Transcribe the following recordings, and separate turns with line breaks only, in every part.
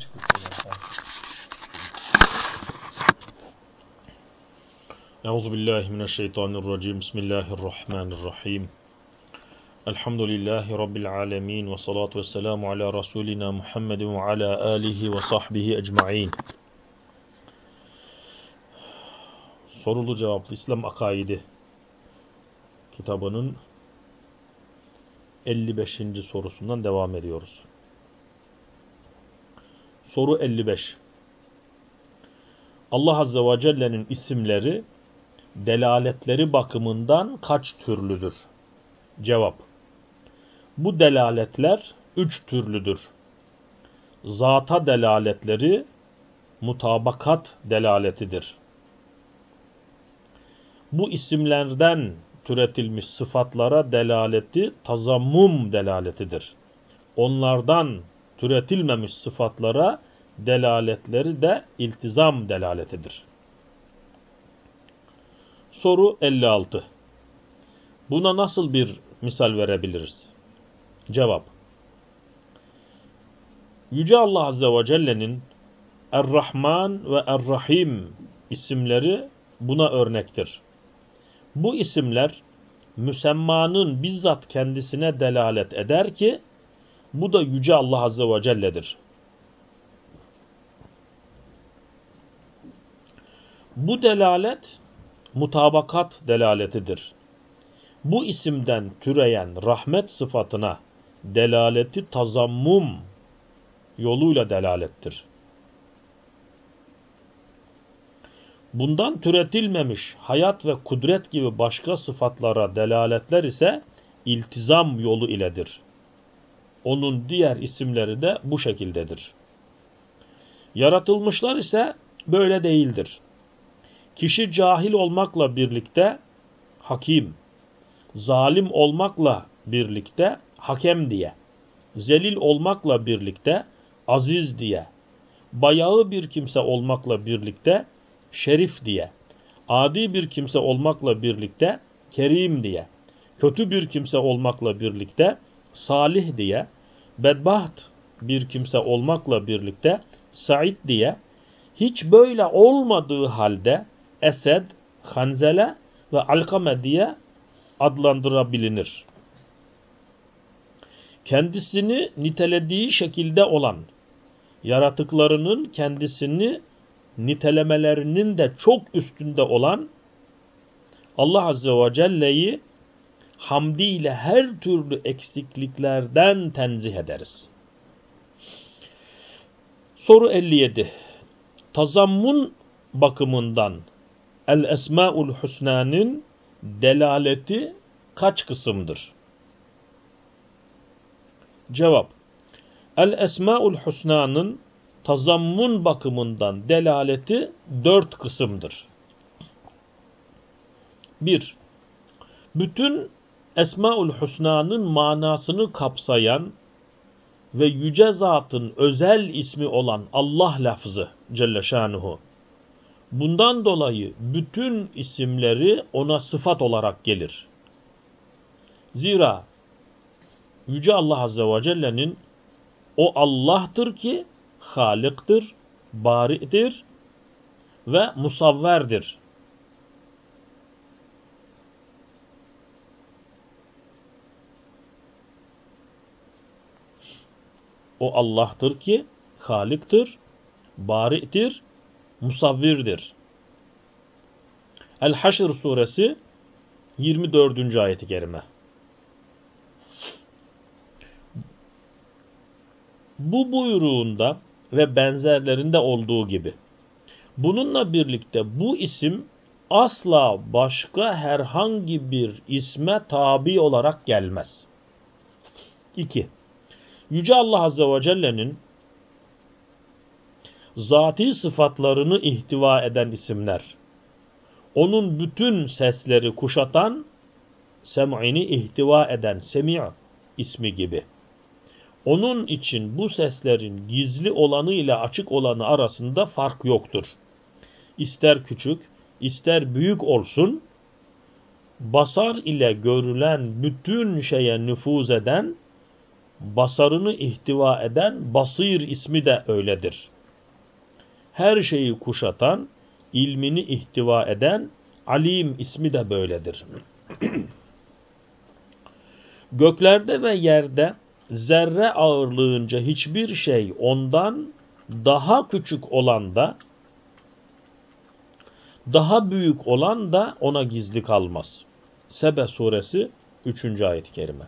çıkıp Euzu billahi mineşşeytanirracim. Bismillahirrahmanirrahim. Elhamdülillahi rabbil alamin ve salatu vesselamu ala rasulina Muhammedin ve ala alihi ve sahbihi ecmaîn. Sorulu cevaplı İslam akaidi kitabının 55. sorusundan devam ediyoruz. Soru 55. Allah Azze ve Celle'nin isimleri delaletleri bakımından kaç türlüdür? Cevap. Bu delaletler üç türlüdür. Zata delaletleri mutabakat delaletidir. Bu isimlerden türetilmiş sıfatlara delaleti tazammum delaletidir. Onlardan türetilmemiş sıfatlara delaletleri de iltizam delaletidir. Soru 56. Buna nasıl bir misal verebiliriz? Cevap. Yüce Allah Azze ve Celle'nin Er-Rahman ve Er-Rahim isimleri buna örnektir. Bu isimler müsemmanın bizzat kendisine delalet eder ki bu da Yüce Allah Azze ve Celle'dir. Bu delalet mutabakat delaletidir. Bu isimden türeyen rahmet sıfatına delaleti tazammum yoluyla delalettir. Bundan türetilmemiş hayat ve kudret gibi başka sıfatlara delaletler ise iltizam yolu iledir. Onun diğer isimleri de bu şekildedir. Yaratılmışlar ise böyle değildir. Kişi cahil olmakla birlikte hakim, zalim olmakla birlikte hakem diye, zelil olmakla birlikte aziz diye, bayağı bir kimse olmakla birlikte şerif diye, adi bir kimse olmakla birlikte kerim diye, kötü bir kimse olmakla birlikte salih diye, bedbaht bir kimse olmakla birlikte said diye, hiç böyle olmadığı halde Esed, Hanzele ve Alkame diye adlandırabilinir. Kendisini nitelediği şekilde olan, yaratıklarının kendisini nitelemelerinin de çok üstünde olan Allah Azze ve Celle'yi hamdiyle her türlü eksikliklerden tenzih ederiz. Soru 57. Tazammun bakımından El Esmaül Hüsna'nın delaleti kaç kısımdır? Cevap. El Esmaül Hüsna'nın tazammun bakımından delaleti dört kısımdır. Bir, bütün Esmaül Hüsna'nın manasını kapsayan ve yüce zatın özel ismi olan Allah lafzı Celle Şanuhu Bundan dolayı bütün isimleri ona sıfat olarak gelir. Zira Yüce Allah Azze ve Celle'nin o Allah'tır ki Halık'tır, Bari'dir ve Musavverdir. O Allah'tır ki Halık'tır, Bari'dir musavvirdir. El-Haşr suresi 24. ayeti kerime. Bu buyruğunda ve benzerlerinde olduğu gibi. Bununla birlikte bu isim asla başka herhangi bir isme tabi olarak gelmez. 2. Yüce Allah Azze ve Celle'nin zati sıfatlarını ihtiva eden isimler. Onun bütün sesleri kuşatan, sem'ini ihtiva eden semi' ismi gibi. Onun için bu seslerin gizli olanı ile açık olanı arasında fark yoktur. İster küçük, ister büyük olsun, basar ile görülen bütün şeye nüfuz eden basarını ihtiva eden Basir ismi de öyledir. Her şeyi kuşatan, ilmini ihtiva eden Alim ismi de böyledir. Göklerde ve yerde zerre ağırlığınca hiçbir şey ondan daha küçük olan da daha büyük olan da ona gizli kalmaz. Sebe suresi 3. ayet-i kerime.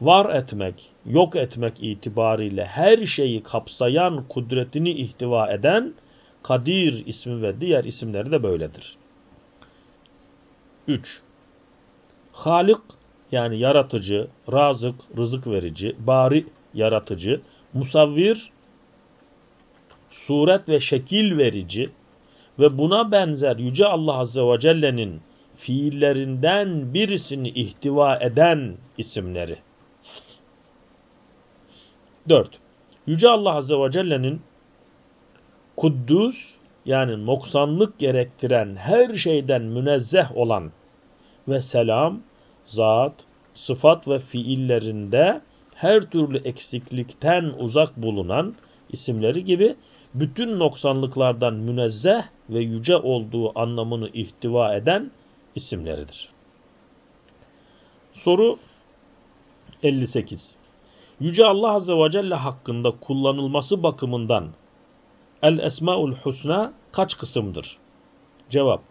Var etmek, yok etmek itibariyle her şeyi kapsayan kudretini ihtiva eden Kadir ismi ve diğer isimleri de böyledir. 3. Halik yani yaratıcı, razık, rızık verici, bari yaratıcı, musavvir, suret ve şekil verici ve buna benzer Yüce Allah Azze ve Celle'nin fiillerinden birisini ihtiva eden isimleri. 4. Yüce Allah Azze ve Celle'nin Kuddus yani noksanlık gerektiren her şeyden münezzeh olan ve selam, zat, sıfat ve fiillerinde her türlü eksiklikten uzak bulunan isimleri gibi bütün noksanlıklardan münezzeh ve yüce olduğu anlamını ihtiva eden isimleridir. Soru 58. Yüce Allah Azze ve Celle hakkında kullanılması bakımından El Esmaül Husna kaç kısımdır? Cevap.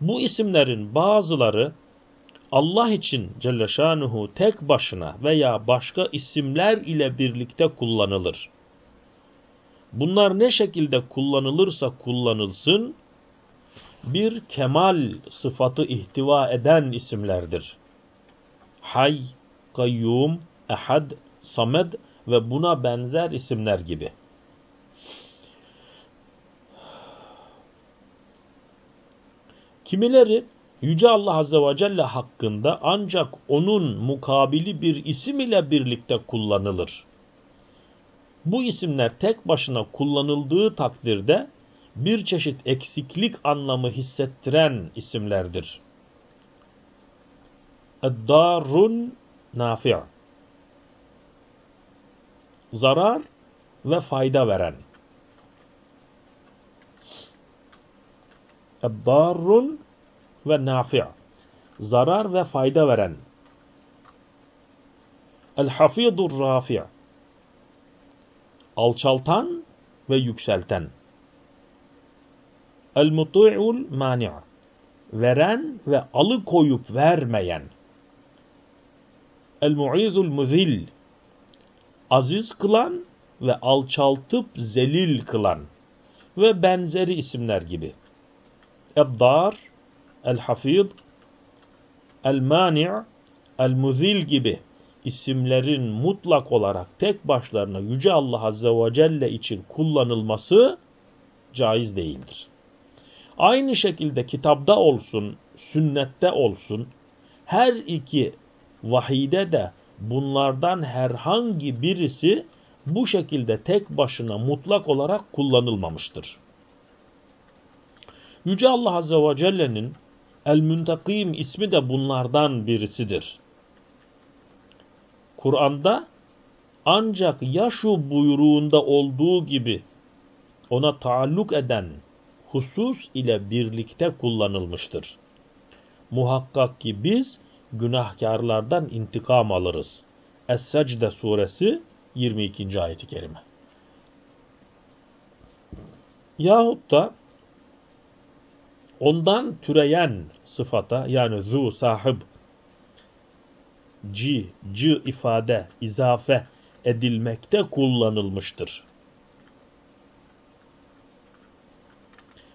Bu isimlerin bazıları Allah için Celle Şanuhu tek başına veya başka isimler ile birlikte kullanılır. Bunlar ne şekilde kullanılırsa kullanılsın, bir kemal sıfatı ihtiva eden isimlerdir. Hay, Kayyum, Ehad, Samed ve buna benzer isimler gibi. Kimileri Yüce Allah Azze ve Celle hakkında ancak onun mukabili bir isim ile birlikte kullanılır. Bu isimler tek başına kullanıldığı takdirde bir çeşit eksiklik anlamı hissettiren isimlerdir. Eddarun nafi' Zarar ve fayda veren. Eddarun ve nafi' zarar ve fayda veren. El-hafidur rafi' alçaltan ve yükselten. El-muti'ul mani' veren ve alıkoyup vermeyen. El-mu'izul muzil aziz kılan ve alçaltıp zelil kılan ve benzeri isimler gibi. Eddar el-hafid, el-mani' el-muzil gibi isimlerin mutlak olarak tek başlarına Yüce Allah Azze ve Celle için kullanılması caiz değildir. Aynı şekilde kitapta olsun, sünnette olsun, her iki vahide de bunlardan herhangi birisi bu şekilde tek başına mutlak olarak kullanılmamıştır. Yüce Allah Azze ve Celle'nin El-Müntakim ismi de bunlardan birisidir. Kur'an'da ancak ya şu buyruğunda olduğu gibi ona taalluk eden husus ile birlikte kullanılmıştır. Muhakkak ki biz günahkarlardan intikam alırız. Es-Secde suresi 22. ayeti kerime. Yahut da ondan türeyen sıfata yani zu sahib ci, c ifade, izafe edilmekte kullanılmıştır.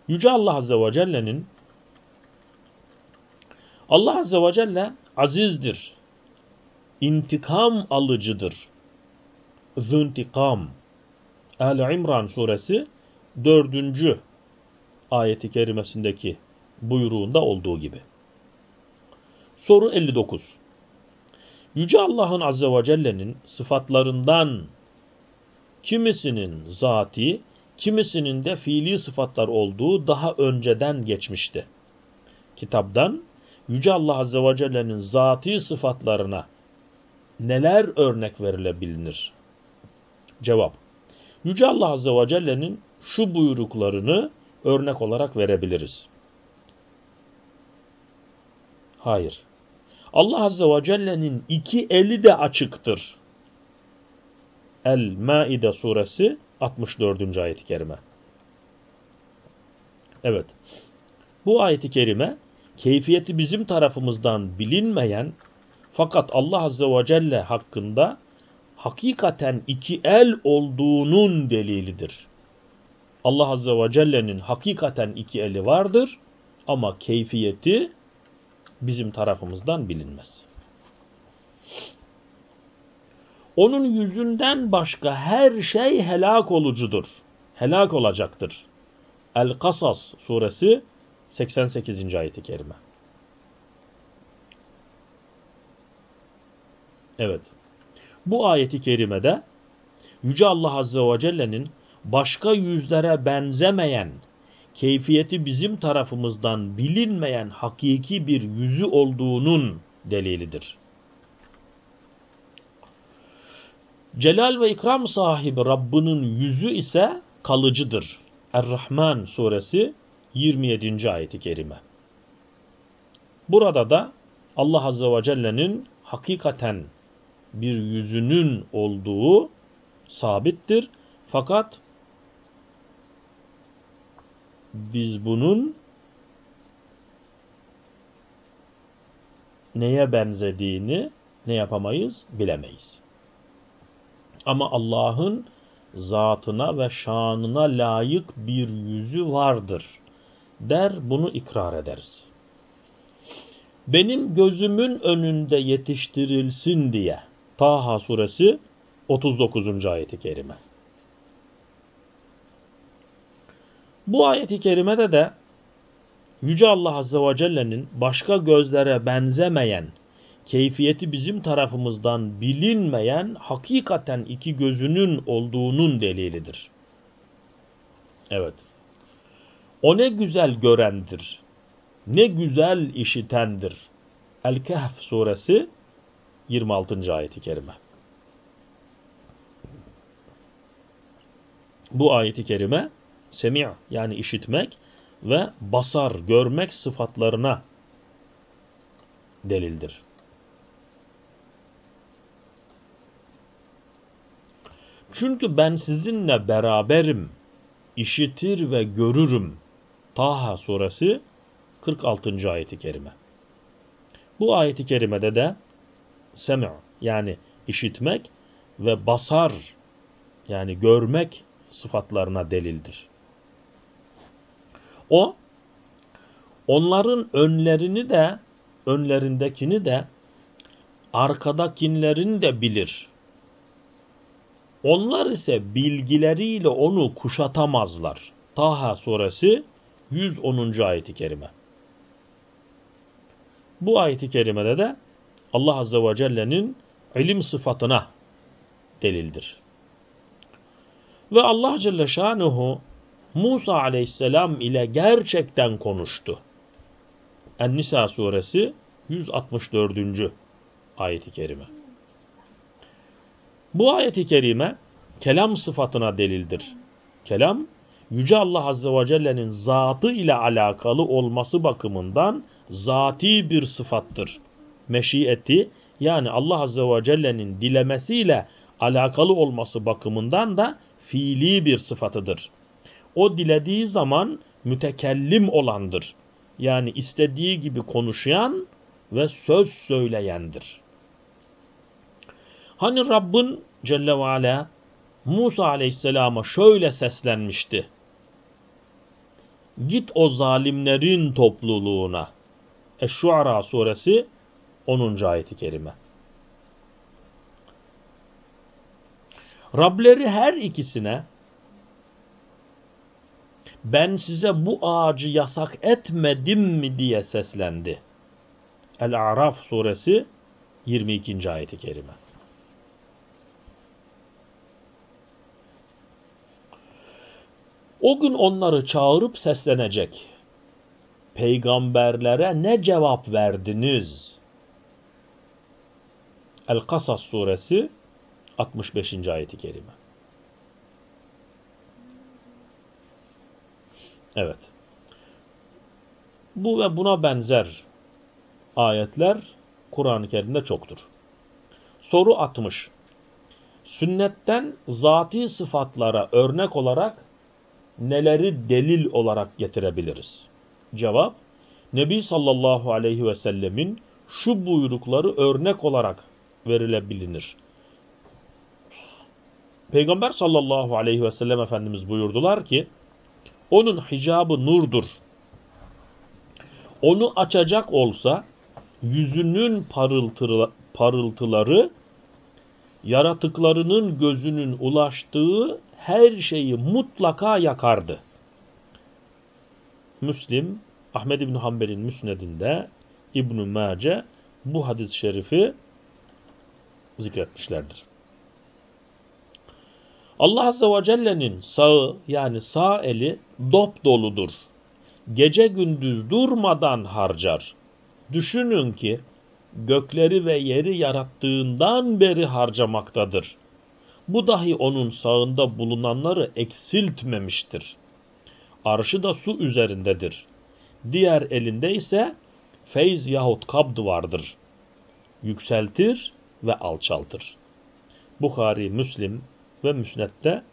Yüce Allah Azze ve Celle'nin Allah Azze ve Celle azizdir, intikam alıcıdır. Züntikam. El İmran suresi 4. ayeti kerimesindeki buyruğunda olduğu gibi. Soru 59. Yüce Allah'ın Azze ve Celle'nin sıfatlarından kimisinin zati, kimisinin de fiili sıfatlar olduğu daha önceden geçmişti. Kitaptan Yüce Allah Azze ve Celle'nin zati sıfatlarına neler örnek verilebilir? Cevap. Yüce Allah Azze ve Celle'nin şu buyruklarını örnek olarak verebiliriz. Hayır. Allah Azze ve Celle'nin iki eli de açıktır. El-Maide suresi 64. ayet-i kerime. Evet. Bu ayet-i kerime keyfiyeti bizim tarafımızdan bilinmeyen fakat Allah Azze ve Celle hakkında hakikaten iki el olduğunun delilidir. Allah Azze ve Celle'nin hakikaten iki eli vardır ama keyfiyeti bizim tarafımızdan bilinmez. Onun yüzünden başka her şey helak olucudur. Helak olacaktır. El-Kasas suresi 88. ayeti kerime. Evet. Bu ayeti kerimede Yüce Allah Azze ve Celle'nin başka yüzlere benzemeyen, keyfiyeti bizim tarafımızdan bilinmeyen hakiki bir yüzü olduğunun delilidir. Celal ve ikram sahibi Rabbinin yüzü ise kalıcıdır. Er-Rahman suresi 27. ayeti kerime. Burada da Allah Azze ve Celle'nin hakikaten bir yüzünün olduğu sabittir. Fakat biz bunun neye benzediğini ne yapamayız bilemeyiz. Ama Allah'ın zatına ve şanına layık bir yüzü vardır der bunu ikrar ederiz. Benim gözümün önünde yetiştirilsin diye Taha suresi 39. ayeti kerime. Bu ayeti kerimede de Yüce Allah Azze ve Celle'nin başka gözlere benzemeyen, keyfiyeti bizim tarafımızdan bilinmeyen hakikaten iki gözünün olduğunun delilidir. Evet. O ne güzel görendir, ne güzel işitendir. El-Kehf suresi 26. ayeti kerime. Bu ayeti kerime semi' yani işitmek ve basar, görmek sıfatlarına delildir. Çünkü ben sizinle beraberim, işitir ve görürüm. Taha suresi 46. ayeti kerime. Bu ayeti kerimede de semi' yani işitmek ve basar yani görmek sıfatlarına delildir. O onların önlerini de önlerindekini de arkadakilerini de bilir. Onlar ise bilgileriyle onu kuşatamazlar. Taha suresi 110. ayeti kerime. Bu ayeti kerimede de Allah Azze ve Celle'nin ilim sıfatına delildir. Ve Allah Celle Şanuhu Musa Aleyhisselam ile gerçekten konuştu. En-Nisa suresi 164. ayeti kerime. Bu ayeti kerime kelam sıfatına delildir. Kelam, Yüce Allah Azze ve Celle'nin zatı ile alakalı olması bakımından zati bir sıfattır. Meşiyeti yani Allah Azze ve Celle'nin dilemesiyle alakalı olması bakımından da fiili bir sıfatıdır. O dilediği zaman mütekellim olandır. Yani istediği gibi konuşan ve söz söyleyendir. Hani Rabbin Celle ve Ala Musa Aleyhisselam'a şöyle seslenmişti. Git o zalimlerin topluluğuna. Eş-Şuara suresi 10. ayeti kerime. Rableri her ikisine ben size bu ağacı yasak etmedim mi diye seslendi. El-A'raf suresi 22. ayeti kerime. O gün onları çağırıp seslenecek. Peygamberlere ne cevap verdiniz? El-Kasas suresi 65. ayeti kerime. Evet. Bu ve buna benzer ayetler Kur'an-ı Kerim'de çoktur. Soru 60. Sünnetten zati sıfatlara örnek olarak neleri delil olarak getirebiliriz? Cevap, Nebi sallallahu aleyhi ve sellemin şu buyrukları örnek olarak verilebilir. Peygamber sallallahu aleyhi ve sellem Efendimiz buyurdular ki, onun hicabı nurdur. Onu açacak olsa yüzünün parıltıları yaratıklarının gözünün ulaştığı her şeyi mutlaka yakardı. Müslim, Ahmed İbni Hanbel'in müsnedinde İbn-i Mace bu hadis-i şerifi zikretmişlerdir. Allah Azze ve Celle'nin sağı yani sağ eli dop doludur. Gece gündüz durmadan harcar. Düşünün ki gökleri ve yeri yarattığından beri harcamaktadır. Bu dahi onun sağında bulunanları eksiltmemiştir. Arşı da su üzerindedir. Diğer elinde ise feyz yahut kabd vardır. Yükseltir ve alçaltır. Bukhari, Müslim ve Müsned'de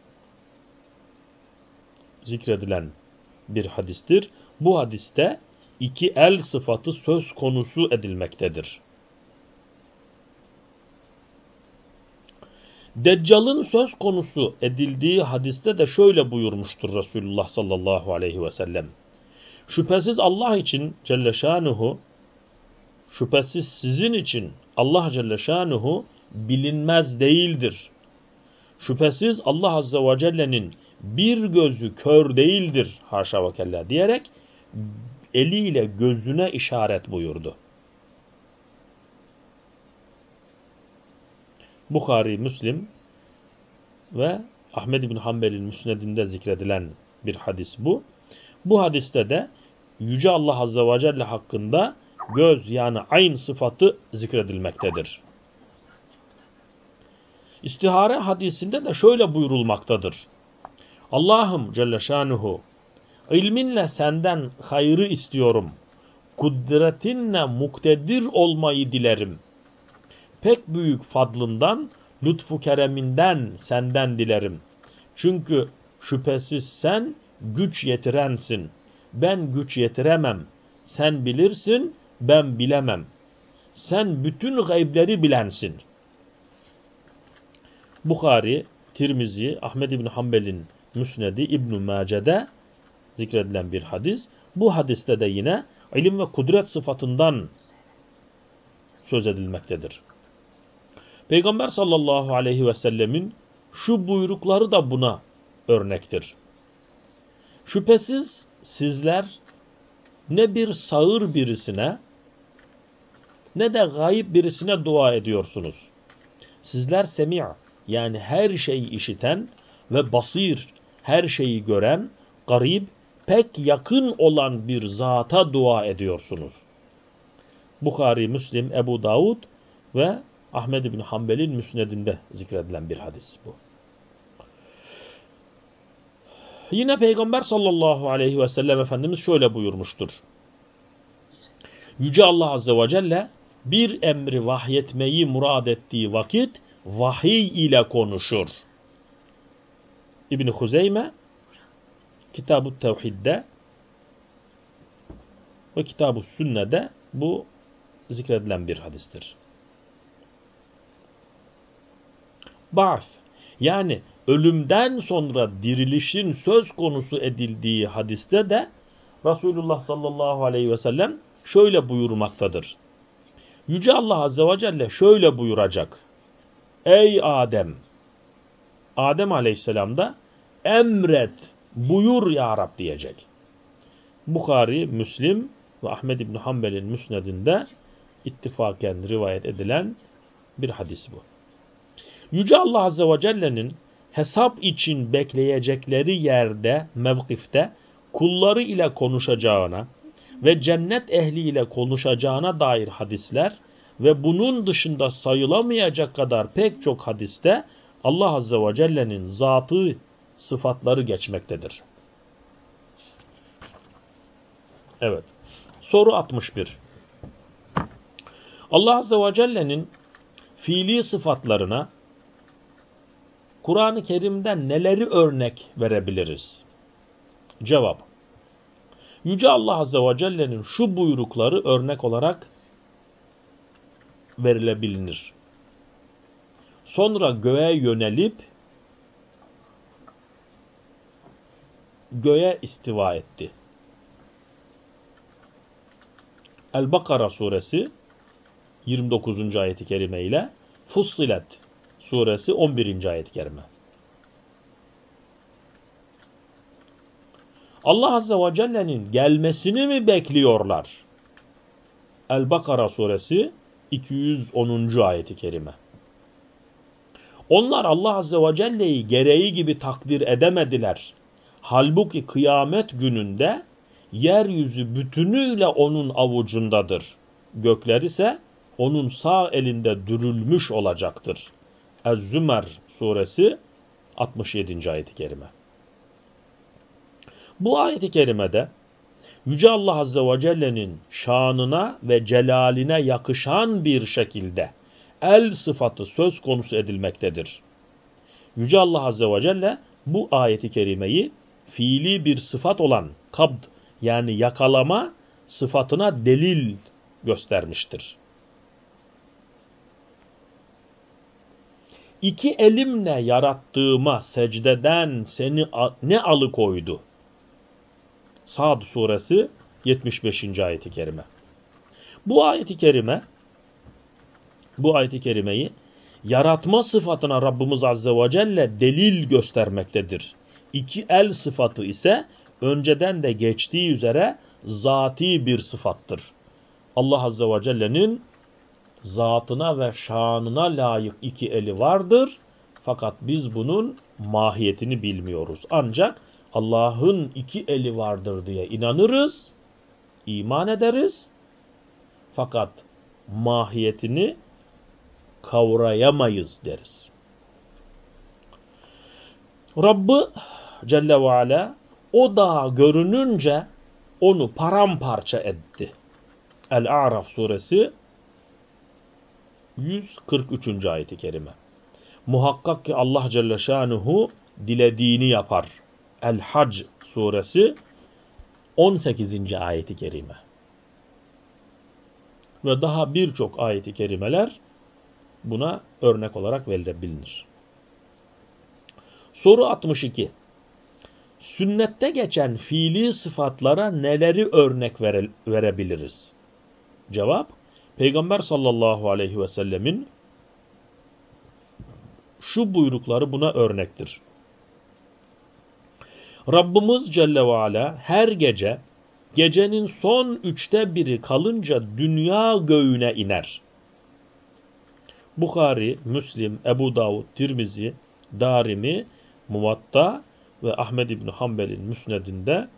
zikredilen bir hadistir. Bu hadiste iki el sıfatı söz konusu edilmektedir. Deccal'ın söz konusu edildiği hadiste de şöyle buyurmuştur Resulullah sallallahu aleyhi ve sellem. Şüphesiz Allah için Celle Şanuhu, şüphesiz sizin için Allah Celle Şanuhu bilinmez değildir. Şüphesiz Allah Azze ve Celle'nin bir gözü kör değildir haşa ve kella diyerek eliyle gözüne işaret buyurdu. Bukhari, Müslim ve Ahmed bin Hanbel'in müsnedinde zikredilen bir hadis bu. Bu hadiste de Yüce Allah Azze ve Celle hakkında göz yani ayn sıfatı zikredilmektedir. İstihare hadisinde de şöyle buyurulmaktadır. Allah'ım Celle Şanuhu ilminle senden hayrı istiyorum. Kudretinle muktedir olmayı dilerim pek büyük fadlından, lütfu kereminden senden dilerim. Çünkü şüphesiz sen güç yetirensin. Ben güç yetiremem. Sen bilirsin, ben bilemem. Sen bütün gaybleri bilensin. Bukhari, Tirmizi, Ahmed İbni Hanbel'in Müsnedi İbn-i Mace'de zikredilen bir hadis. Bu hadiste de yine ilim ve kudret sıfatından söz edilmektedir. Peygamber sallallahu aleyhi ve sellemin şu buyrukları da buna örnektir. Şüphesiz sizler ne bir sağır birisine ne de gayip birisine dua ediyorsunuz. Sizler semi' yani her şeyi işiten ve basir, her şeyi gören, garip, pek yakın olan bir zata dua ediyorsunuz. Bukhari, Müslim, Ebu Davud ve Ahmed bin Hanbel'in müsnedinde zikredilen bir hadis bu. Yine Peygamber sallallahu aleyhi ve sellem Efendimiz şöyle buyurmuştur. Yüce Allah azze ve celle bir emri vahyetmeyi murad ettiği vakit vahiy ile konuşur. İbni Huzeyme Kitab-ı Tevhid'de ve Kitab-ı Sünne'de bu zikredilen bir hadistir. Ba'th yani ölümden sonra dirilişin söz konusu edildiği hadiste de Resulullah sallallahu aleyhi ve sellem şöyle buyurmaktadır. Yüce Allah azze ve celle şöyle buyuracak. Ey Adem! Adem aleyhisselam da emret, buyur ya Rab diyecek. Bukhari, Müslim ve Ahmed İbni Hanbel'in müsnedinde ittifaken rivayet edilen bir hadis bu. Yüce Allah Azze ve Celle'nin hesap için bekleyecekleri yerde, mevkifte kulları ile konuşacağına ve cennet ehli ile konuşacağına dair hadisler ve bunun dışında sayılamayacak kadar pek çok hadiste Allah Azze ve Celle'nin zatı sıfatları geçmektedir. Evet. Soru 61. Allah Azze ve Celle'nin fiili sıfatlarına Kur'an-ı Kerim'den neleri örnek verebiliriz? Cevap. Yüce Allah Azze ve Celle'nin şu buyrukları örnek olarak verilebilir. Sonra göğe yönelip göğe istiva etti. El-Bakara suresi 29. ayeti kerime ile Fussilet suresi 11. ayet-i kerime. Allah Azze ve Celle'nin gelmesini mi bekliyorlar? El-Bakara suresi 210. ayeti kerime. Onlar Allah Azze ve Celle'yi gereği gibi takdir edemediler. Halbuki kıyamet gününde yeryüzü bütünüyle onun avucundadır. Gökler ise onun sağ elinde dürülmüş olacaktır. Ez-Zümer suresi 67. ayet-i kerime. Bu ayet-i kerimede Yüce Allah Azze ve Celle'nin şanına ve celaline yakışan bir şekilde el sıfatı söz konusu edilmektedir. Yüce Allah Azze ve Celle bu ayeti kerimeyi fiili bir sıfat olan kabd yani yakalama sıfatına delil göstermiştir. İki elimle yarattığıma secdeden seni ne alıkoydu? Sad suresi 75. ayeti kerime. Bu ayeti kerime bu ayeti kerimeyi yaratma sıfatına Rabbimiz Azze ve Celle delil göstermektedir. İki el sıfatı ise önceden de geçtiği üzere zati bir sıfattır. Allah Azze ve Celle'nin zatına ve şanına layık iki eli vardır. Fakat biz bunun mahiyetini bilmiyoruz. Ancak Allah'ın iki eli vardır diye inanırız, iman ederiz. Fakat mahiyetini kavrayamayız deriz. Rabbı Celle ve Ala o dağ görününce onu paramparça etti. El-A'raf suresi 143. ayeti kerime. Muhakkak ki Allah Celle Şanuhu dilediğini yapar. El-Hac suresi 18. ayeti kerime. Ve daha birçok ayeti kerimeler buna örnek olarak verilebilir. Soru 62. Sünnette geçen fiili sıfatlara neleri örnek vere, verebiliriz? Cevap, Peygamber sallallahu aleyhi ve sellemin şu buyrukları buna örnektir. Rabbimiz Celle ve Ala her gece gecenin son üçte biri kalınca dünya göğüne iner. Bukhari, Müslim, Ebu Davud, Tirmizi, Darimi, Muvatta ve Ahmed İbni Hanbel'in müsnedinde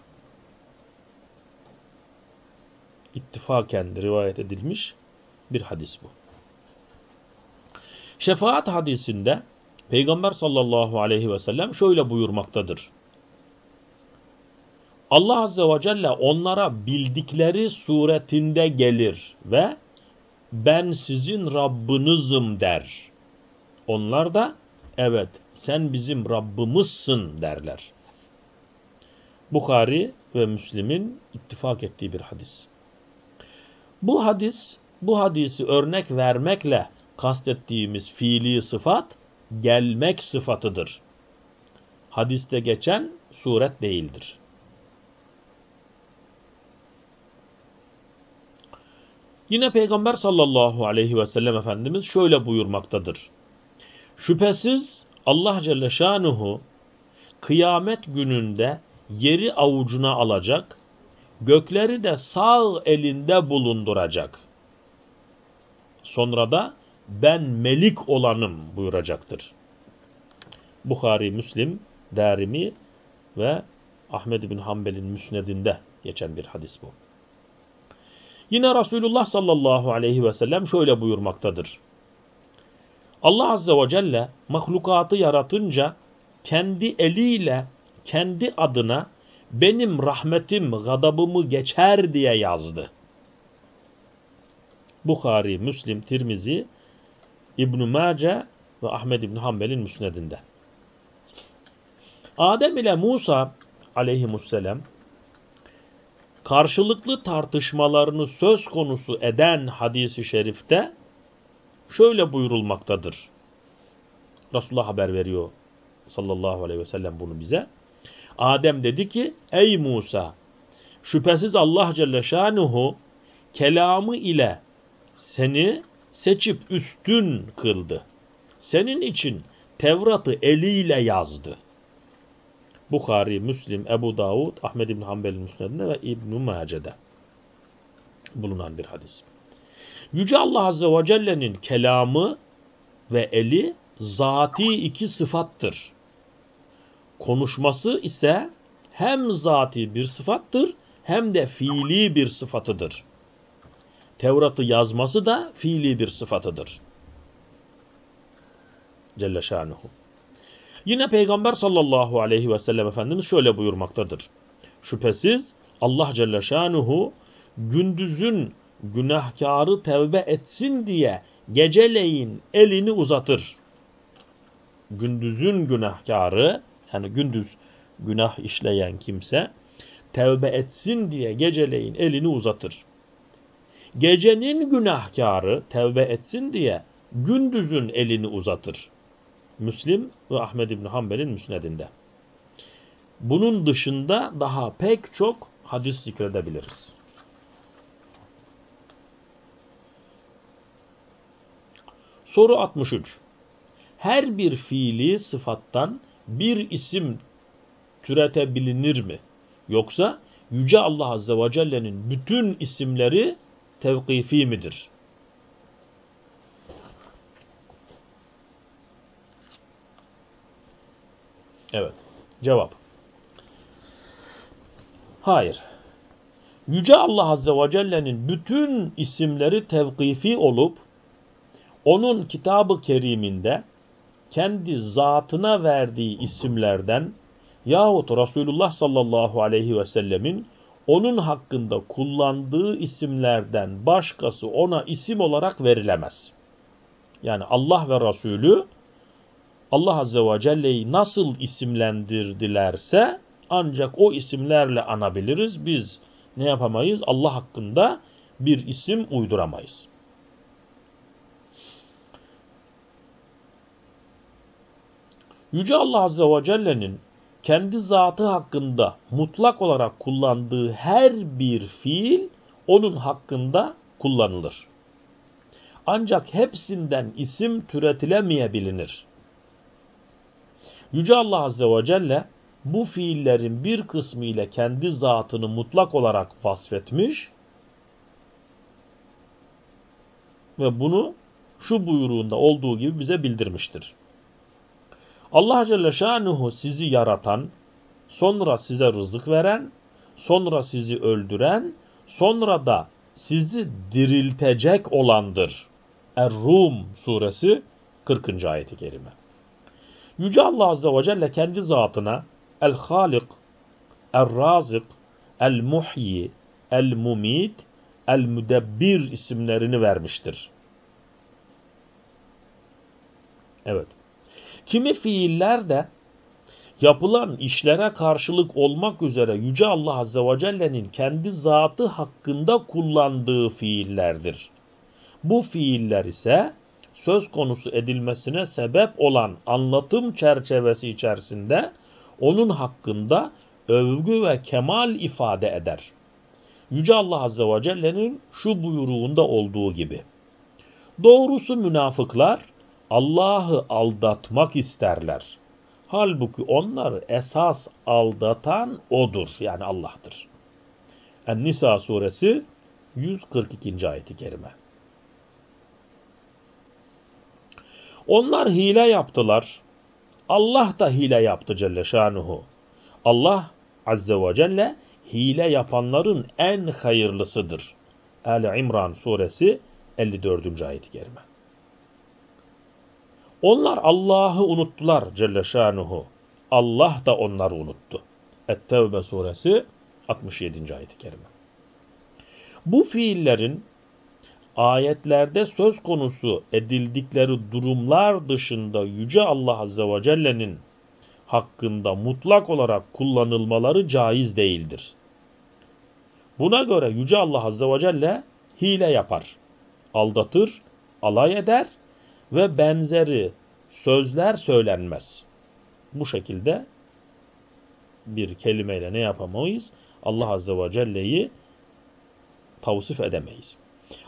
ittifaken rivayet edilmiş bir hadis bu. Şefaat hadisinde Peygamber sallallahu aleyhi ve sellem şöyle buyurmaktadır. Allah azze ve celle onlara bildikleri suretinde gelir ve ben sizin Rabbinizim der. Onlar da evet sen bizim Rabbimizsin derler. Bukhari ve Müslim'in ittifak ettiği bir hadis. Bu hadis, bu hadisi örnek vermekle kastettiğimiz fiili sıfat gelmek sıfatıdır. Hadiste geçen suret değildir. Yine Peygamber sallallahu aleyhi ve sellem Efendimiz şöyle buyurmaktadır. Şüphesiz Allah Celle Şanuhu kıyamet gününde yeri avucuna alacak, gökleri de sağ elinde bulunduracak. Sonra da ben melik olanım buyuracaktır. Bukhari, Müslim, Darimi ve Ahmed bin Hanbel'in müsnedinde geçen bir hadis bu. Yine Resulullah sallallahu aleyhi ve sellem şöyle buyurmaktadır. Allah azze ve celle mahlukatı yaratınca kendi eliyle kendi adına benim rahmetim, gadabımı geçer diye yazdı. Bukhari, Müslim, Tirmizi, İbn-i Mace ve Ahmed İbn Hanbel'in müsnedinde. Adem ile Musa aleyhisselam karşılıklı tartışmalarını söz konusu eden hadisi şerifte şöyle buyurulmaktadır. Resulullah haber veriyor sallallahu aleyhi ve sellem bunu bize. Adem dedi ki ey Musa şüphesiz Allah Celle Şanuhu kelamı ile seni seçip üstün kıldı. Senin için Tevrat'ı eliyle yazdı. Bukhari, Müslim, Ebu Davud, Ahmed İbn Hanbel'in Müsned'inde ve İbn-i Mace'de bulunan bir hadis. Yüce Allah Azze ve Celle'nin kelamı ve eli zati iki sıfattır. Konuşması ise hem zati bir sıfattır hem de fiili bir sıfatıdır. Tevrat'ı yazması da fiili bir sıfatıdır. Celle şanuhu. Yine Peygamber sallallahu aleyhi ve sellem Efendimiz şöyle buyurmaktadır. Şüphesiz Allah Celle şanuhu gündüzün günahkarı tevbe etsin diye geceleyin elini uzatır. Gündüzün günahkarı yani gündüz günah işleyen kimse tevbe etsin diye geceleyin elini uzatır. Gecenin günahkarı tevbe etsin diye gündüzün elini uzatır. Müslim ve Ahmed İbni Hanbel'in müsnedinde. Bunun dışında daha pek çok hadis zikredebiliriz. Soru 63. Her bir fiili sıfattan bir isim türetebilinir mi? Yoksa Yüce Allah Azze ve Celle'nin bütün isimleri tevkifi midir? Evet. Cevap. Hayır. Yüce Allah Azze ve Celle'nin bütün isimleri tevkifi olup onun kitabı keriminde kendi zatına verdiği isimlerden yahut Resulullah sallallahu aleyhi ve sellemin onun hakkında kullandığı isimlerden başkası ona isim olarak verilemez. Yani Allah ve Resulü Allah Azze ve Celle'yi nasıl isimlendirdilerse ancak o isimlerle anabiliriz. Biz ne yapamayız? Allah hakkında bir isim uyduramayız. Yüce Allah Azze ve Celle'nin kendi zatı hakkında mutlak olarak kullandığı her bir fiil onun hakkında kullanılır. Ancak hepsinden isim türetilemeyebilinir. Yüce Allah Azze ve Celle bu fiillerin bir kısmı ile kendi zatını mutlak olarak vasfetmiş ve bunu şu buyruğunda olduğu gibi bize bildirmiştir. Allah Celle Şanuhu sizi yaratan, sonra size rızık veren, sonra sizi öldüren, sonra da sizi diriltecek olandır. Er-Rum suresi 40. ayeti kerime. Yüce Allah Azze ve Celle kendi zatına El-Halik, El-Razık, El-Muhyi, El-Mumit, El-Müdebbir isimlerini vermiştir. Evet. Kimi fiiller de yapılan işlere karşılık olmak üzere Yüce Allah Azze ve Celle'nin kendi zatı hakkında kullandığı fiillerdir. Bu fiiller ise söz konusu edilmesine sebep olan anlatım çerçevesi içerisinde onun hakkında övgü ve kemal ifade eder. Yüce Allah Azze ve Celle'nin şu buyruğunda olduğu gibi. Doğrusu münafıklar Allah'ı aldatmak isterler. Halbuki onlar esas aldatan O'dur yani Allah'tır. En-Nisa suresi 142. ayeti kerime. Onlar hile yaptılar. Allah da hile yaptı Celle Şanuhu. Allah Azze ve Celle hile yapanların en hayırlısıdır. Ali İmran suresi 54. ayet-i kerime. Onlar Allah'ı unuttular Celle Şanuhu. Allah da onları unuttu. Et-Tevbe suresi 67. ayet-i kerime. Bu fiillerin ayetlerde söz konusu edildikleri durumlar dışında Yüce Allah Azze ve Celle'nin hakkında mutlak olarak kullanılmaları caiz değildir. Buna göre Yüce Allah Azze ve Celle hile yapar, aldatır, alay eder ve benzeri sözler söylenmez. Bu şekilde bir kelimeyle ne yapamayız? Allah Azze ve Celle'yi tavsif edemeyiz.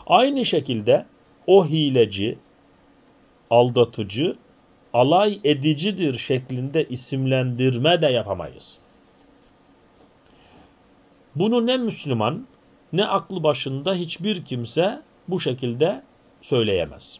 Aynı şekilde o hileci, aldatıcı, alay edicidir şeklinde isimlendirme de yapamayız. Bunu ne Müslüman ne aklı başında hiçbir kimse bu şekilde söyleyemez.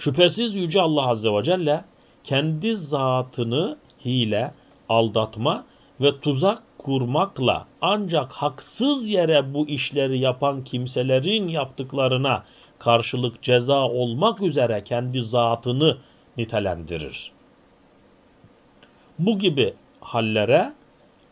Şüphesiz Yüce Allah Azze ve Celle kendi zatını hile, aldatma ve tuzak kurmakla ancak haksız yere bu işleri yapan kimselerin yaptıklarına karşılık ceza olmak üzere kendi zatını nitelendirir. Bu gibi hallere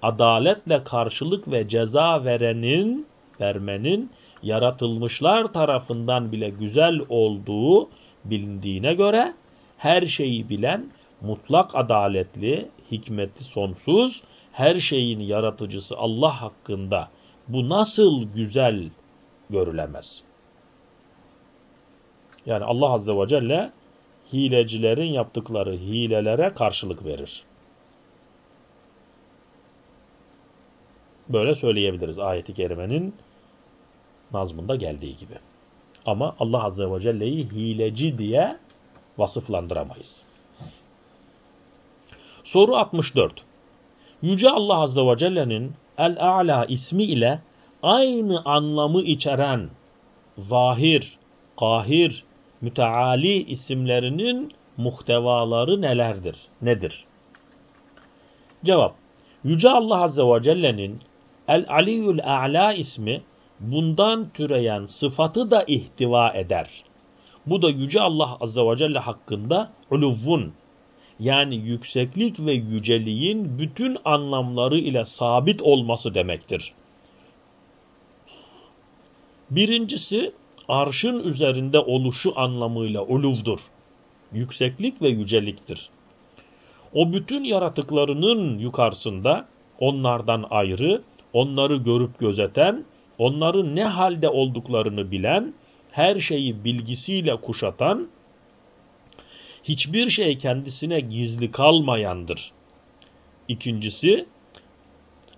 adaletle karşılık ve ceza verenin, vermenin yaratılmışlar tarafından bile güzel olduğu bilindiğine göre her şeyi bilen, mutlak adaletli, hikmeti sonsuz, her şeyin yaratıcısı Allah hakkında bu nasıl güzel görülemez? Yani Allah Azze ve Celle hilecilerin yaptıkları hilelere karşılık verir. Böyle söyleyebiliriz ayeti kerimenin nazmında geldiği gibi. Ama Allah Azze ve Celle'yi hileci diye vasıflandıramayız. Soru 64. Yüce Allah Azze ve Celle'nin El-A'la ismi ile aynı anlamı içeren zahir, kahir, müteali isimlerinin muhtevaları nelerdir? Nedir? Cevap. Yüce Allah Azze ve Celle'nin El-Aliyyül A'la ismi bundan türeyen sıfatı da ihtiva eder. Bu da Yüce Allah Azze ve Celle hakkında uluvvun yani yükseklik ve yüceliğin bütün anlamları ile sabit olması demektir. Birincisi arşın üzerinde oluşu anlamıyla uluvdur. Yükseklik ve yüceliktir. O bütün yaratıklarının yukarısında onlardan ayrı, onları görüp gözeten, onların ne halde olduklarını bilen, her şeyi bilgisiyle kuşatan, hiçbir şey kendisine gizli kalmayandır. İkincisi,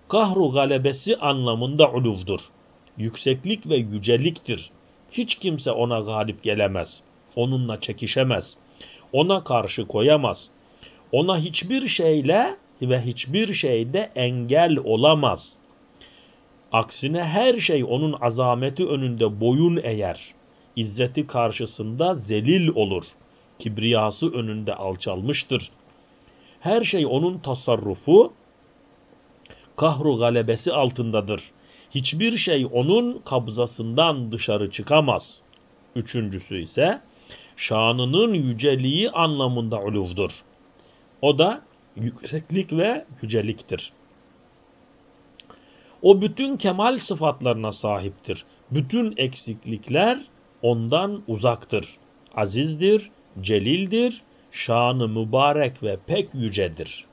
kahru galebesi anlamında uluvdur. Yükseklik ve yüceliktir. Hiç kimse ona galip gelemez. Onunla çekişemez. Ona karşı koyamaz. Ona hiçbir şeyle ve hiçbir şeyde engel olamaz. Aksine her şey onun azameti önünde boyun eğer. İzzeti karşısında zelil olur. Kibriyası önünde alçalmıştır. Her şey onun tasarrufu, kahru galebesi altındadır. Hiçbir şey onun kabzasından dışarı çıkamaz. Üçüncüsü ise şanının yüceliği anlamında uluvdur. O da yükseklik ve yüceliktir. O bütün kemal sıfatlarına sahiptir. Bütün eksiklikler ondan uzaktır. Azizdir, celildir, şanı mübarek ve pek yücedir.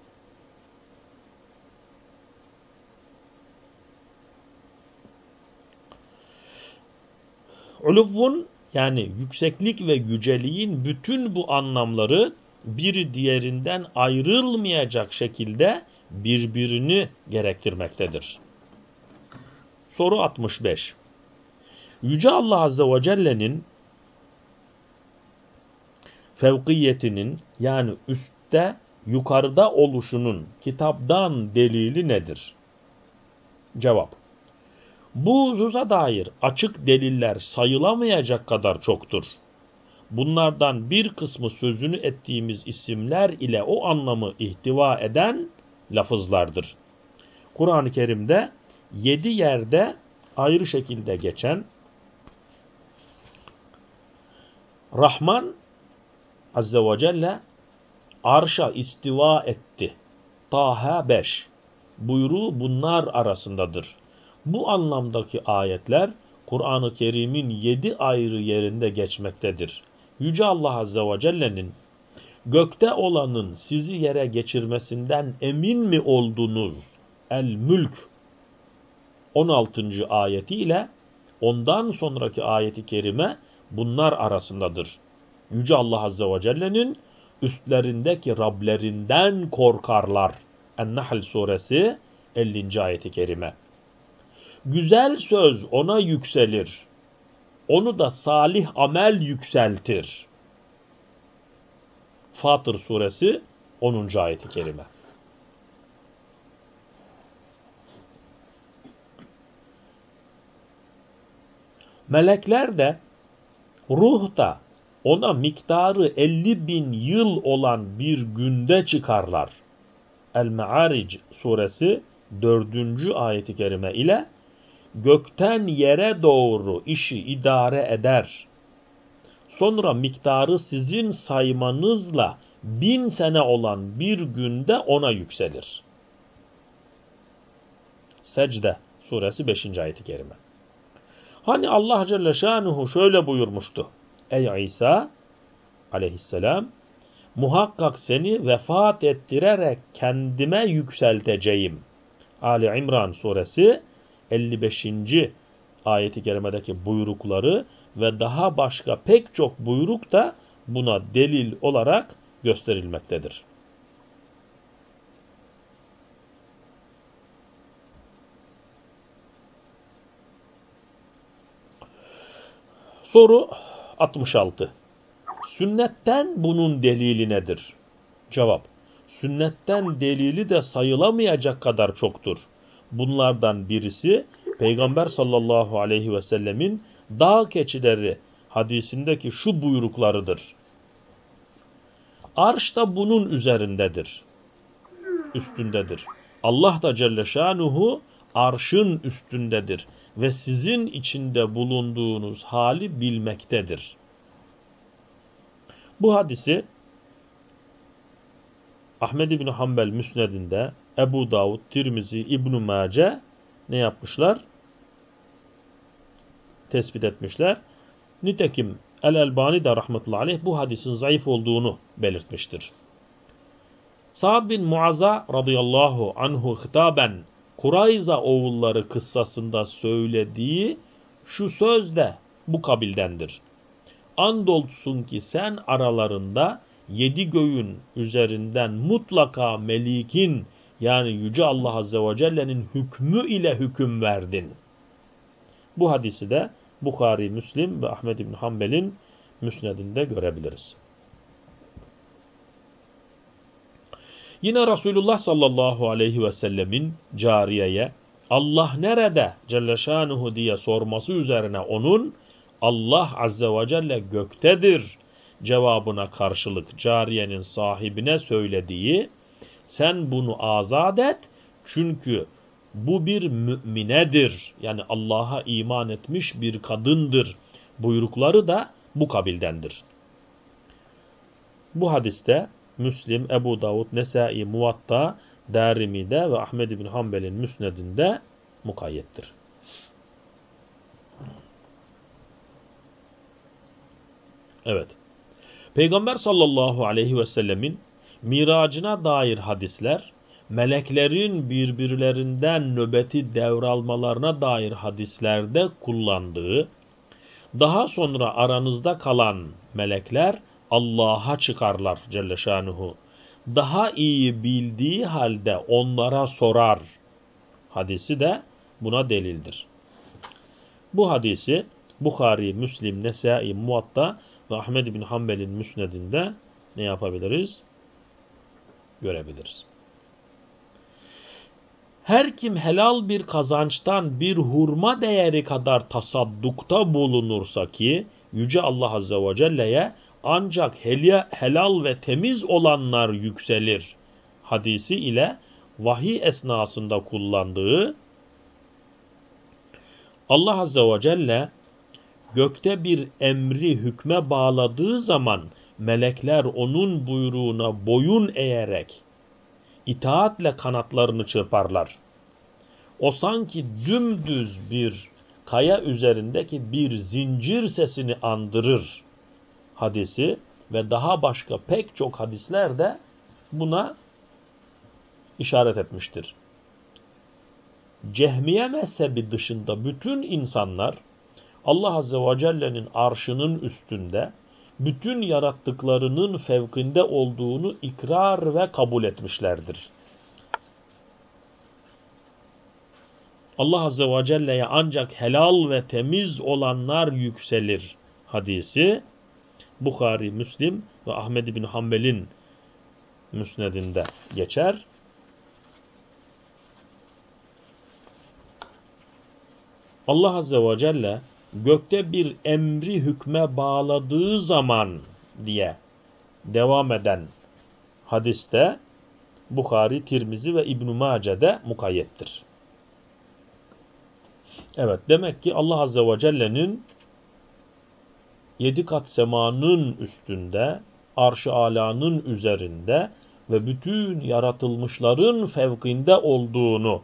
Uluvun yani yükseklik ve yüceliğin bütün bu anlamları bir diğerinden ayrılmayacak şekilde birbirini gerektirmektedir. Soru 65. Yüce Allah Azze ve Celle'nin fevkiyetinin yani üstte yukarıda oluşunun kitaptan delili nedir? Cevap. Bu hususa dair açık deliller sayılamayacak kadar çoktur. Bunlardan bir kısmı sözünü ettiğimiz isimler ile o anlamı ihtiva eden lafızlardır. Kur'an-ı Kerim'de yedi yerde ayrı şekilde geçen Rahman Azze ve Celle arşa istiva etti. Taha 5 buyruğu bunlar arasındadır. Bu anlamdaki ayetler Kur'an-ı Kerim'in yedi ayrı yerinde geçmektedir. Yüce Allah Azze ve Celle'nin gökte olanın sizi yere geçirmesinden emin mi oldunuz? El-Mülk 16. ayetiyle ondan sonraki ayeti kerime bunlar arasındadır. Yüce Allah Azze ve Celle'nin üstlerindeki Rablerinden korkarlar. En-Nahl suresi 50. ayeti kerime. Güzel söz ona yükselir. Onu da salih amel yükseltir. Fatır suresi 10. ayeti kerime. Melekler de ruh da ona miktarı 50 bin yıl olan bir günde çıkarlar. El-Me'aric suresi 4. ayeti kerime ile gökten yere doğru işi idare eder. Sonra miktarı sizin saymanızla bin sene olan bir günde ona yükselir. Secde suresi 5. ayeti kerime. Hani Allah Celle Şanuhu şöyle buyurmuştu. Ey İsa aleyhisselam muhakkak seni vefat ettirerek kendime yükselteceğim. Ali İmran suresi 55. ayeti kerimedeki buyrukları ve daha başka pek çok buyruk da buna delil olarak gösterilmektedir. Soru 66. Sünnetten bunun delili nedir? Cevap. Sünnetten delili de sayılamayacak kadar çoktur. Bunlardan birisi Peygamber sallallahu aleyhi ve sellemin dağ keçileri hadisindeki şu buyruklarıdır. Arş da bunun üzerindedir. Üstündedir. Allah da Celle Şanuhu arşın üstündedir ve sizin içinde bulunduğunuz hali bilmektedir. Bu hadisi Ahmed İbni Hanbel Müsned'inde Ebu Davud, Tirmizi, İbn Mace ne yapmışlar? Tespit etmişler. Nitekim El-Elbani de rahmetullahi aleyh bu hadisin zayıf olduğunu belirtmiştir. Sa'd bin Muaz'a radıyallahu anhu hitaben Kurayza oğulları kıssasında söylediği şu söz de bu kabildendir. Andolsun ki sen aralarında yedi göğün üzerinden mutlaka melikin yani Yüce Allah Azze ve Celle'nin hükmü ile hüküm verdin. Bu hadisi de Bukhari, Müslim ve Ahmed İbn Hanbel'in müsnedinde görebiliriz. Yine Resulullah sallallahu aleyhi ve sellemin cariyeye Allah nerede Celle Şanuhu diye sorması üzerine onun Allah azze ve celle göktedir cevabına karşılık cariyenin sahibine söylediği sen bunu azat et çünkü bu bir müminedir. Yani Allah'a iman etmiş bir kadındır. Buyrukları da bu kabildendir. Bu hadiste Müslim, Ebu Davud, Nesai, Muvatta, Darimi'de ve Ahmed bin Hanbel'in müsnedinde mukayyettir. Evet. Peygamber sallallahu aleyhi ve sellemin miracına dair hadisler, meleklerin birbirlerinden nöbeti devralmalarına dair hadislerde kullandığı, daha sonra aranızda kalan melekler Allah'a çıkarlar Celle Şanuhu. Daha iyi bildiği halde onlara sorar. Hadisi de buna delildir. Bu hadisi Bukhari, Müslim, Nesai, Muatta ve Ahmed bin Hanbel'in müsnedinde ne yapabiliriz? Görebiliriz. Her kim helal bir kazançtan bir hurma değeri kadar tasaddukta bulunursa ki Yüce Allah Azze ve Celle'ye ancak helal ve temiz olanlar yükselir hadisi ile vahiy esnasında kullandığı Allah Azze ve Celle gökte bir emri hükme bağladığı zaman melekler onun buyruğuna boyun eğerek itaatle kanatlarını çırparlar. O sanki dümdüz bir kaya üzerindeki bir zincir sesini andırır hadisi ve daha başka pek çok hadisler de buna işaret etmiştir. Cehmiye mezhebi dışında bütün insanlar Allah Azze ve Celle'nin arşının üstünde bütün yarattıklarının fevkinde olduğunu ikrar ve kabul etmişlerdir. Allah Azze ve Celle'ye ancak helal ve temiz olanlar yükselir hadisi Bukhari, Müslim ve Ahmed bin Hanbel'in müsnedinde geçer. Allah Azze ve Celle gökte bir emri hükme bağladığı zaman diye devam eden hadiste Bukhari, Tirmizi ve İbn-i Mace'de mukayyettir. Evet demek ki Allah Azze ve Celle'nin yedi kat semanın üstünde, arş-ı alanın üzerinde ve bütün yaratılmışların fevkinde olduğunu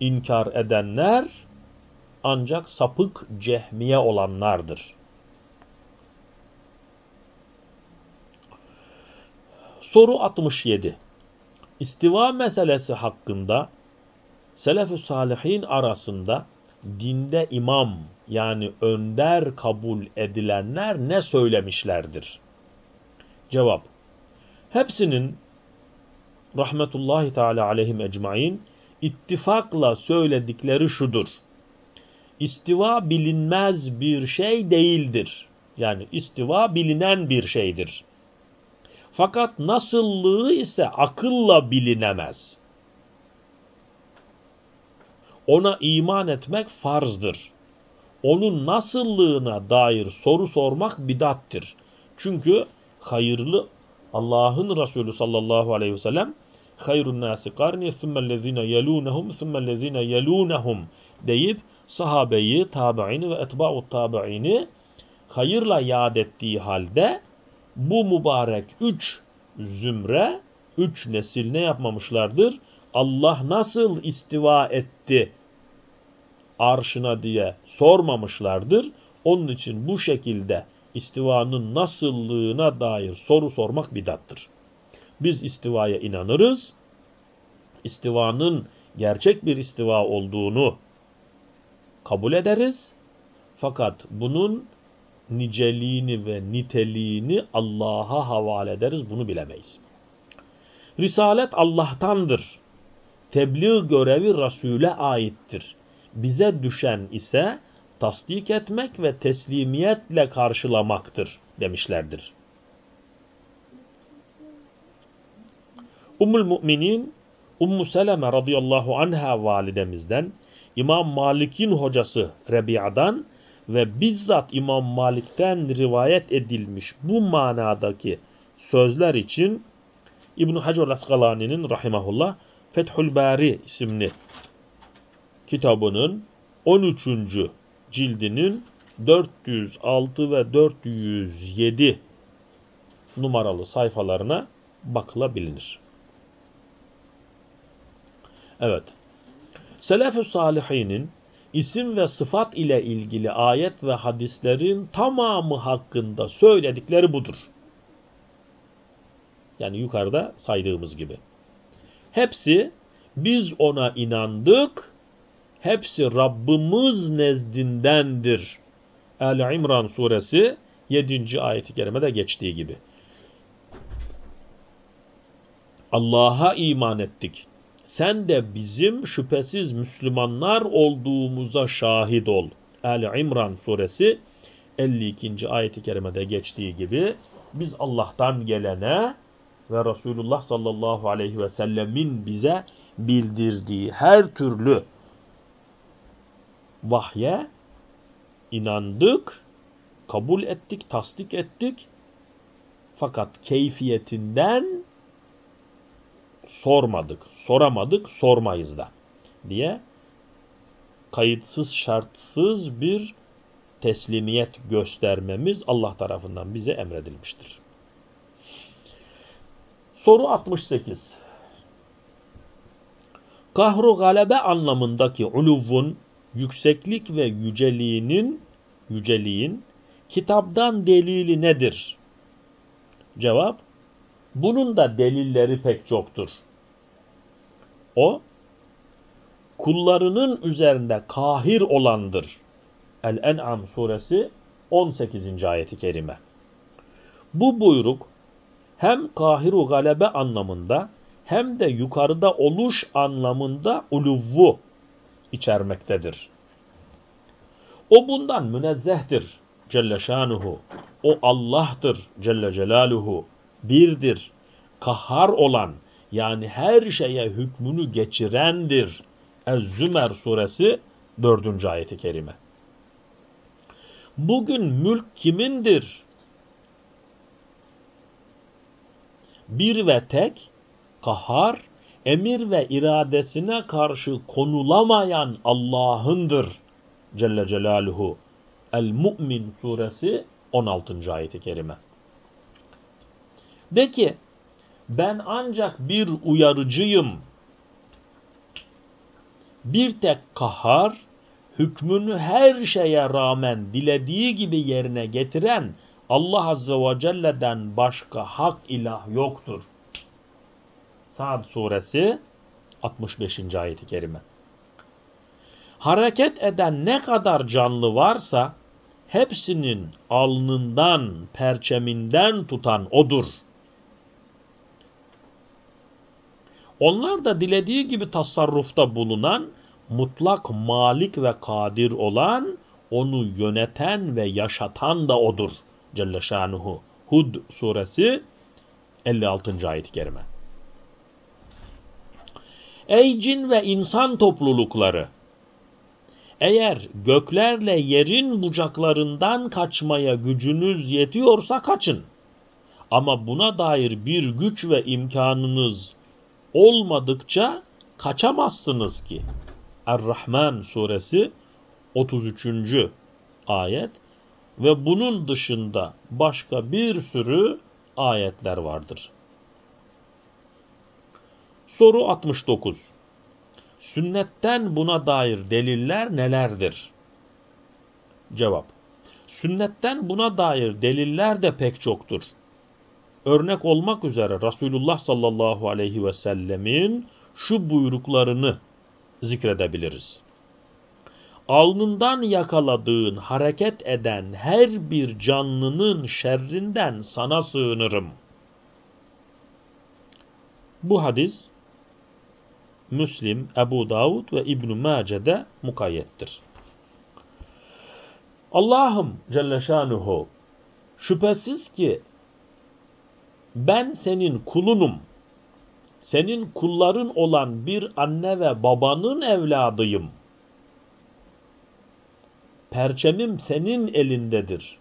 inkar edenler ancak sapık cehmiye olanlardır. Soru 67. İstiva meselesi hakkında Selef-ü Salihin arasında dinde imam yani önder kabul edilenler ne söylemişlerdir? Cevap. Hepsinin rahmetullahi teala aleyhim ecmain ittifakla söyledikleri şudur. İstiva bilinmez bir şey değildir. Yani istiva bilinen bir şeydir. Fakat nasıllığı ise akılla bilinemez. Ona iman etmek farzdır. Onun nasıllığına dair soru sormak bidattir. Çünkü hayırlı Allah'ın Resulü sallallahu aleyhi ve sellem hayrun nasi karni thummellezine yelunehum thummellezine yelunehum deyip sahabeyi, tabi'ini ve etba'ut tabi'ini hayırla yad ettiği halde bu mübarek üç zümre, üç nesil ne yapmamışlardır? Allah nasıl istiva etti arşına diye sormamışlardır. Onun için bu şekilde istivanın nasıllığına dair soru sormak bidattır. Biz istivaya inanırız. İstivanın gerçek bir istiva olduğunu kabul ederiz. Fakat bunun niceliğini ve niteliğini Allah'a havale ederiz. Bunu bilemeyiz. Risalet Allah'tandır. Tebliğ görevi Resul'e aittir. Bize düşen ise tasdik etmek ve teslimiyetle karşılamaktır demişlerdir. Ummul Müminin Ummu Seleme radıyallahu anha validemizden İmam Malik'in hocası Rebi'adan ve bizzat İmam Malik'ten rivayet edilmiş bu manadaki sözler için İbn Hacer Askalani'nin rahimahullah Fethül Bari isimli kitabının 13. cildinin 406 ve 407 numaralı sayfalarına bakılabilir. Evet. Selef-ü Salihinin isim ve sıfat ile ilgili ayet ve hadislerin tamamı hakkında söyledikleri budur. Yani yukarıda saydığımız gibi. Hepsi biz ona inandık, hepsi Rabbimiz nezdindendir. El İmran suresi 7. ayeti kerimede geçtiği gibi. Allah'a iman ettik sen de bizim şüphesiz Müslümanlar olduğumuza şahit ol. El-İmran suresi 52. ayeti kerimede geçtiği gibi biz Allah'tan gelene ve Resulullah sallallahu aleyhi ve sellemin bize bildirdiği her türlü vahye inandık, kabul ettik, tasdik ettik. Fakat keyfiyetinden sormadık, soramadık, sormayız da diye kayıtsız şartsız bir teslimiyet göstermemiz Allah tarafından bize emredilmiştir. Soru 68. Kahru galebe anlamındaki uluvun yükseklik ve yüceliğinin yüceliğin kitaptan delili nedir? Cevap bunun da delilleri pek çoktur. O kullarının üzerinde kahir olandır. El-En'am suresi 18. ayeti kerime. Bu buyruk hem kahiru galebe anlamında hem de yukarıda oluş anlamında uluvvu içermektedir. O bundan münezzehtir Celle şanuhu. O Allah'tır Celle Celaluhu. Birdir. Kahhar olan yani her şeye hükmünü geçirendir. Ez-Zümer suresi 4. ayeti kerime. Bugün mülk kimindir? Bir ve tek, kahar, emir ve iradesine karşı konulamayan Allah'ındır. Celle Celaluhu. El-Mu'min suresi 16. ayeti kerime. De ki, ben ancak bir uyarıcıyım. Bir tek kahar, hükmünü her şeye rağmen dilediği gibi yerine getiren Allah Azze ve Celle'den başka hak ilah yoktur. Sa'd suresi 65. ayeti kerime. Hareket eden ne kadar canlı varsa hepsinin alnından, perçeminden tutan odur. Onlar da dilediği gibi tasarrufta bulunan, mutlak malik ve kadir olan, onu yöneten ve yaşatan da odur. Celle şanuhu. Hud suresi 56. ayet-i kerime. Ey cin ve insan toplulukları! Eğer göklerle yerin bucaklarından kaçmaya gücünüz yetiyorsa kaçın. Ama buna dair bir güç ve imkanınız olmadıkça kaçamazsınız ki. Er-Rahman suresi 33. ayet ve bunun dışında başka bir sürü ayetler vardır. Soru 69. Sünnetten buna dair deliller nelerdir? Cevap. Sünnetten buna dair deliller de pek çoktur. Örnek olmak üzere Resulullah sallallahu aleyhi ve sellemin şu buyruklarını zikredebiliriz. Alnından yakaladığın hareket eden her bir canlının şerrinden sana sığınırım. Bu hadis Müslim, Ebu Davud ve İbn-i Mace'de mukayyettir. Allah'ım Celle Şanuhu şüphesiz ki ben senin kulunum. Senin kulların olan bir anne ve babanın evladıyım. Perçemim senin elindedir.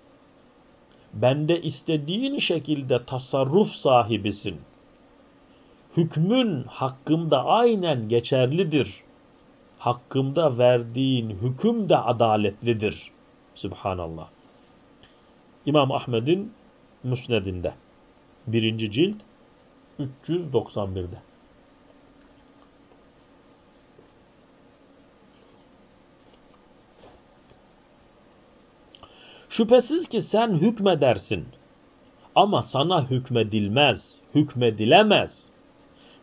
Bende istediğin şekilde tasarruf sahibisin hükmün hakkımda aynen geçerlidir. Hakkımda verdiğin hüküm de adaletlidir. Subhanallah. İmam Ahmed'in Müsned'inde. Birinci cilt 391'de. Şüphesiz ki sen hükmedersin. Ama sana hükmedilmez, hükmedilemez.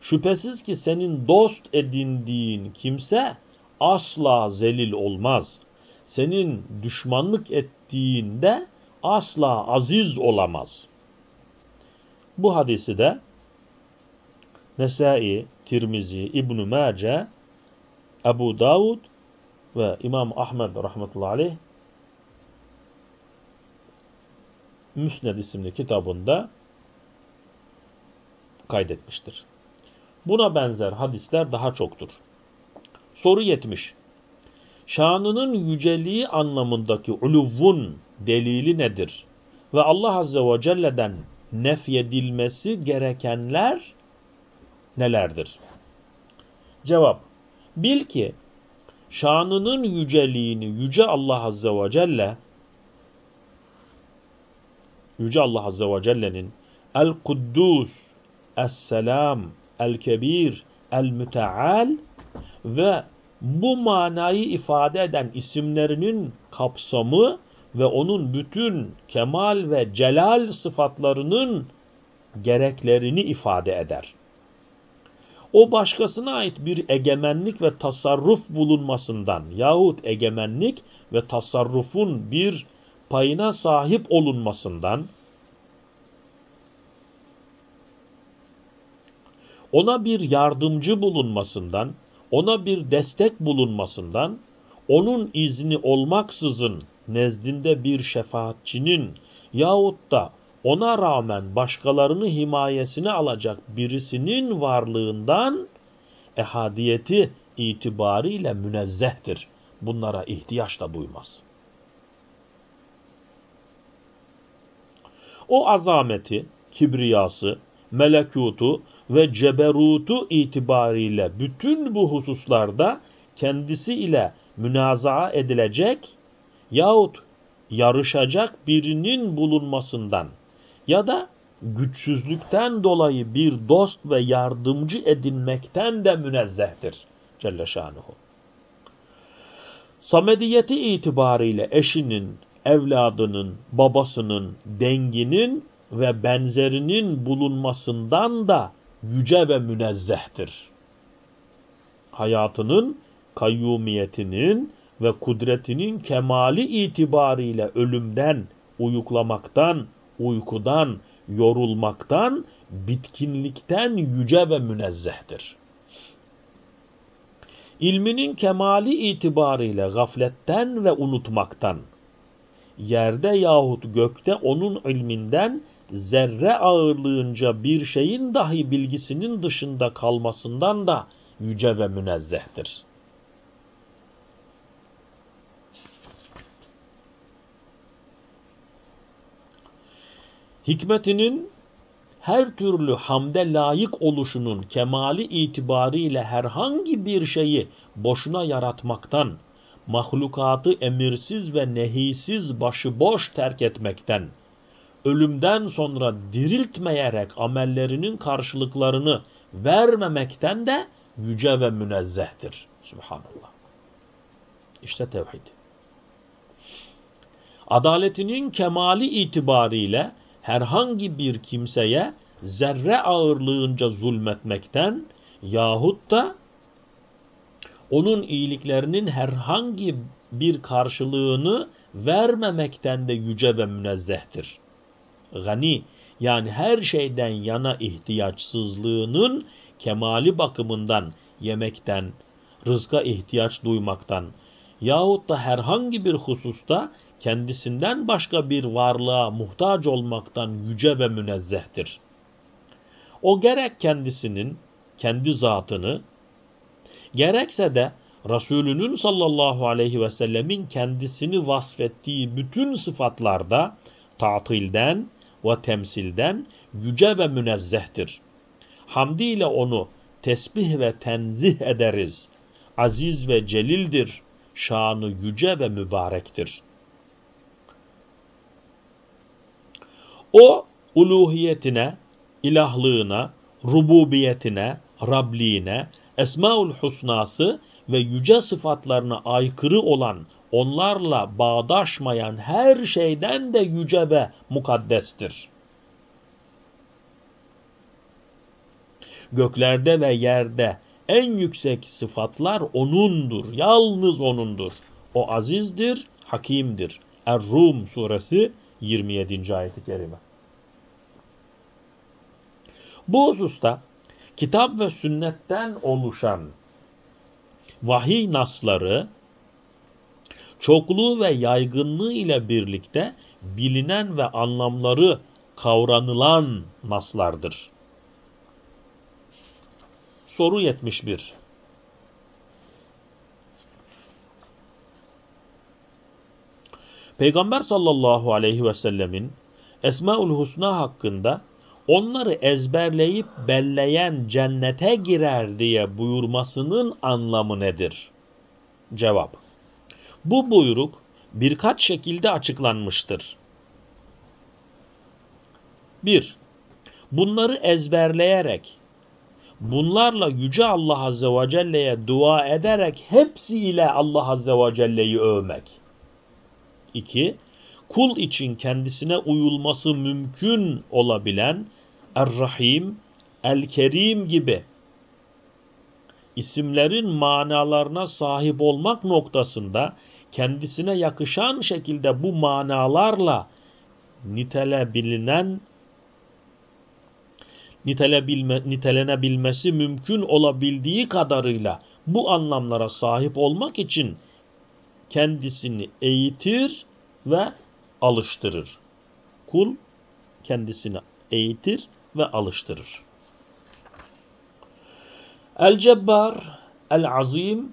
Şüphesiz ki senin dost edindiğin kimse asla zelil olmaz. Senin düşmanlık ettiğinde asla aziz olamaz. Bu hadisi de Nesai, Tirmizi, İbn-i Mace, Ebu Davud ve İmam Ahmed rahmetullahi aleyh Müsned isimli kitabında kaydetmiştir. Buna benzer hadisler daha çoktur. Soru 70. Şanının yüceliği anlamındaki uluvun delili nedir? Ve Allah Azze ve Celle'den nefyedilmesi gerekenler nelerdir? Cevap. Bil ki şanının yüceliğini Yüce Allah Azze ve Celle Yüce Allah Azze ve Celle'nin El-Kuddus, Es-Selam, El-Kebir, El-Müteal ve bu manayı ifade eden isimlerinin kapsamı ve onun bütün kemal ve celal sıfatlarının gereklerini ifade eder. O başkasına ait bir egemenlik ve tasarruf bulunmasından yahut egemenlik ve tasarrufun bir payına sahip olunmasından ona bir yardımcı bulunmasından, ona bir destek bulunmasından, onun izni olmaksızın nezdinde bir şefaatçinin yahut da ona rağmen başkalarını himayesine alacak birisinin varlığından ehadiyeti itibariyle münezzehtir. Bunlara ihtiyaç da duymaz. O azameti, kibriyası, melekutu ve ceberutu itibariyle bütün bu hususlarda kendisi ile münazaa edilecek yahut yarışacak birinin bulunmasından ya da güçsüzlükten dolayı bir dost ve yardımcı edinmekten de münezzehtir Celle Şanuhu. Samediyeti itibariyle eşinin, evladının, babasının, denginin ve benzerinin bulunmasından da yüce ve münezzehtir. Hayatının, kayyumiyetinin ve kudretinin kemali itibariyle ölümden, uyuklamaktan, uykudan, yorulmaktan, bitkinlikten yüce ve münezzehtir. İlminin kemali itibariyle gafletten ve unutmaktan, yerde yahut gökte onun ilminden zerre ağırlığınca bir şeyin dahi bilgisinin dışında kalmasından da yüce ve münezzehtir. Hikmetinin her türlü hamde layık oluşunun kemali itibariyle herhangi bir şeyi boşuna yaratmaktan, mahlukatı emirsiz ve nehisiz başıboş terk etmekten, ölümden sonra diriltmeyerek amellerinin karşılıklarını vermemekten de yüce ve münezzehtir. Subhanallah. İşte tevhid. Adaletinin kemali itibariyle herhangi bir kimseye zerre ağırlığınca zulmetmekten yahut da onun iyiliklerinin herhangi bir karşılığını vermemekten de yüce ve münezzehtir. Gani yani her şeyden yana ihtiyaçsızlığının kemali bakımından yemekten, rızka ihtiyaç duymaktan yahut da herhangi bir hususta kendisinden başka bir varlığa muhtaç olmaktan yüce ve münezzehtir. O gerek kendisinin, kendi zatını, gerekse de Resulünün sallallahu aleyhi ve sellemin kendisini vasfettiği bütün sıfatlarda tatilden ve temsilden yüce ve münezzehtir. Hamdi ile onu tesbih ve tenzih ederiz. Aziz ve celildir, şanı yüce ve mübarektir. O uluhiyetine, ilahlığına, rububiyetine, Rabliğine, Esmaül Husnası ve yüce sıfatlarına aykırı olan, onlarla bağdaşmayan her şeyden de yüce ve mukaddestir. Göklerde ve yerde en yüksek sıfatlar O'nundur, yalnız O'nundur. O azizdir, hakimdir. Er-Rum suresi 27. ayeti kerime. Bu hususta kitap ve sünnetten oluşan vahiy nasları çokluğu ve yaygınlığı ile birlikte bilinen ve anlamları kavranılan naslardır. Soru 71 Peygamber sallallahu aleyhi ve sellemin Esmaül Husna hakkında onları ezberleyip belleyen cennete girer diye buyurmasının anlamı nedir? Cevap. Bu buyruk birkaç şekilde açıklanmıştır. 1. Bunları ezberleyerek, bunlarla Yüce Allah Azze ve Celle'ye dua ederek hepsiyle Allah Azze ve Celle'yi övmek. 2. Kul için kendisine uyulması mümkün olabilen Er-Rahim, El-Kerim gibi isimlerin manalarına sahip olmak noktasında kendisine yakışan şekilde bu manalarla nitelebilinen nitelebilme, nitelenebilmesi mümkün olabildiği kadarıyla bu anlamlara sahip olmak için kendisini eğitir ve alıştırır. Kul kendisini eğitir ve alıştırır. El-Cebbar, El-Azim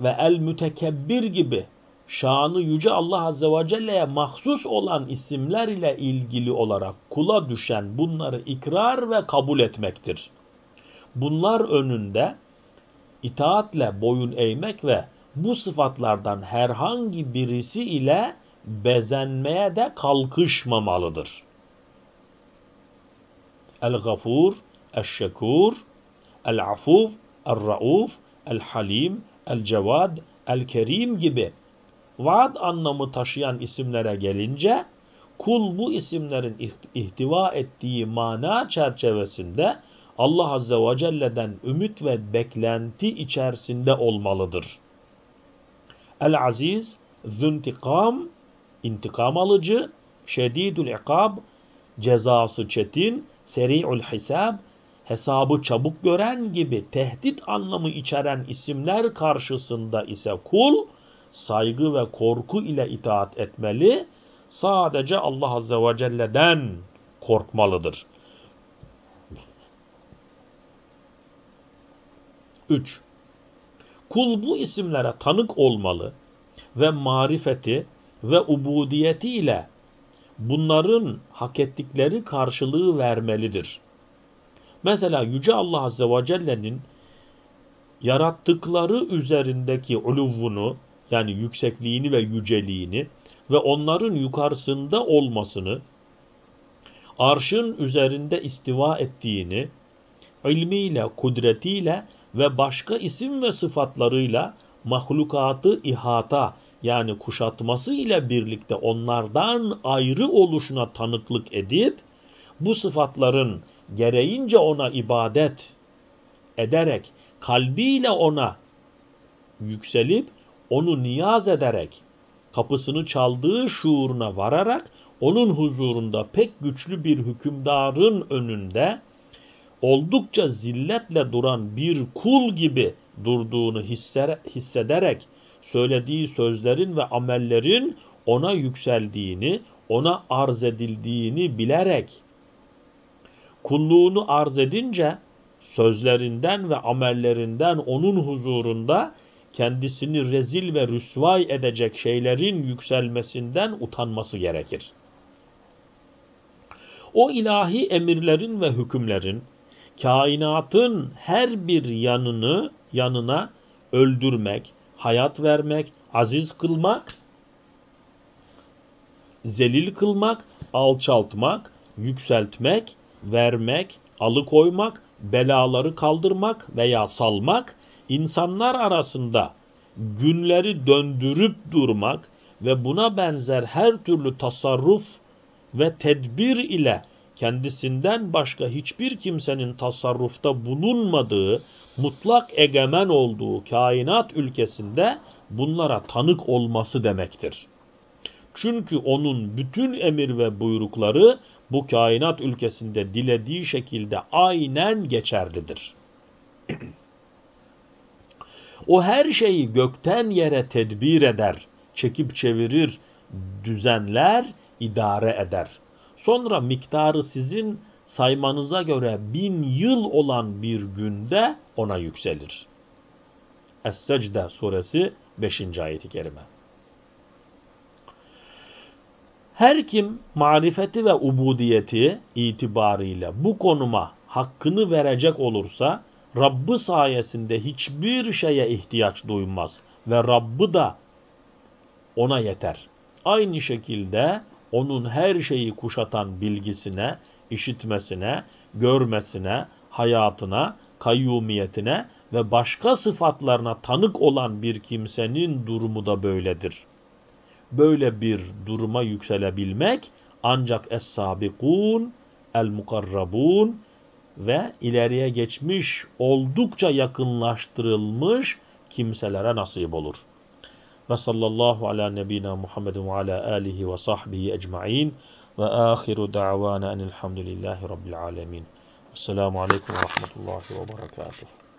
ve El-Mütekebbir gibi şanı yüce Allah Azze ve Celle'ye mahsus olan isimler ile ilgili olarak kula düşen bunları ikrar ve kabul etmektir. Bunlar önünde itaatle boyun eğmek ve bu sıfatlardan herhangi birisi ile bezenmeye de kalkışmamalıdır. El-Gafur, El-Şekur, El-Afuf, El-Rauf, El-Halim, El-Cevad, El-Kerim gibi vaad anlamı taşıyan isimlere gelince kul bu isimlerin ihtiva ettiği mana çerçevesinde Allah Azze ve Celle'den ümit ve beklenti içerisinde olmalıdır. El-Aziz, Züntikam, intikam alıcı, Şedidül ikab, cezası çetin, Seri'ül hisab, hesabı çabuk gören gibi tehdit anlamı içeren isimler karşısında ise kul, saygı ve korku ile itaat etmeli, sadece Allah Azze ve Celle'den korkmalıdır. 3. Kul bu isimlere tanık olmalı ve marifeti ve ubudiyeti ile bunların hak ettikleri karşılığı vermelidir. Mesela Yüce Allah Azze ve Celle'nin yarattıkları üzerindeki uluvunu yani yüksekliğini ve yüceliğini ve onların yukarısında olmasını, arşın üzerinde istiva ettiğini, ilmiyle, kudretiyle ve başka isim ve sıfatlarıyla mahlukatı ihata yani kuşatması ile birlikte onlardan ayrı oluşuna tanıklık edip bu sıfatların gereğince ona ibadet ederek kalbiyle ona yükselip onu niyaz ederek kapısını çaldığı şuuruna vararak onun huzurunda pek güçlü bir hükümdarın önünde oldukça zilletle duran bir kul gibi durduğunu hissederek söylediği sözlerin ve amellerin ona yükseldiğini, ona arz edildiğini bilerek kulluğunu arz edince sözlerinden ve amellerinden onun huzurunda kendisini rezil ve rüsvay edecek şeylerin yükselmesinden utanması gerekir. O ilahi emirlerin ve hükümlerin kainatın her bir yanını yanına öldürmek, hayat vermek, aziz kılmak, zelil kılmak, alçaltmak, yükseltmek, vermek, alıkoymak, belaları kaldırmak veya salmak, insanlar arasında günleri döndürüp durmak ve buna benzer her türlü tasarruf ve tedbir ile kendisinden başka hiçbir kimsenin tasarrufta bulunmadığı, mutlak egemen olduğu kainat ülkesinde bunlara tanık olması demektir. Çünkü onun bütün emir ve buyrukları bu kainat ülkesinde dilediği şekilde aynen geçerlidir. o her şeyi gökten yere tedbir eder, çekip çevirir, düzenler, idare eder. Sonra miktarı sizin saymanıza göre bin yıl olan bir günde ona yükselir. Es-Secde suresi 5. ayeti kerime. Her kim marifeti ve ubudiyeti itibariyle bu konuma hakkını verecek olursa Rabbı sayesinde hiçbir şeye ihtiyaç duymaz ve Rabbı da ona yeter. Aynı şekilde onun her şeyi kuşatan bilgisine, işitmesine, görmesine, hayatına, kayyumiyetine ve başka sıfatlarına tanık olan bir kimsenin durumu da böyledir. Böyle bir duruma yükselebilmek ancak es-sabikun, el-mukarrabun ve ileriye geçmiş, oldukça yakınlaştırılmış kimselere nasip olur. Ve sallallahu ala nebina Muhammedin ve ala alihi ve sahbihi ecma'in ve ahiru da'vana enilhamdülillahi rabbil alemin. Esselamu aleyküm ve rahmetullahi ve berekatuhu.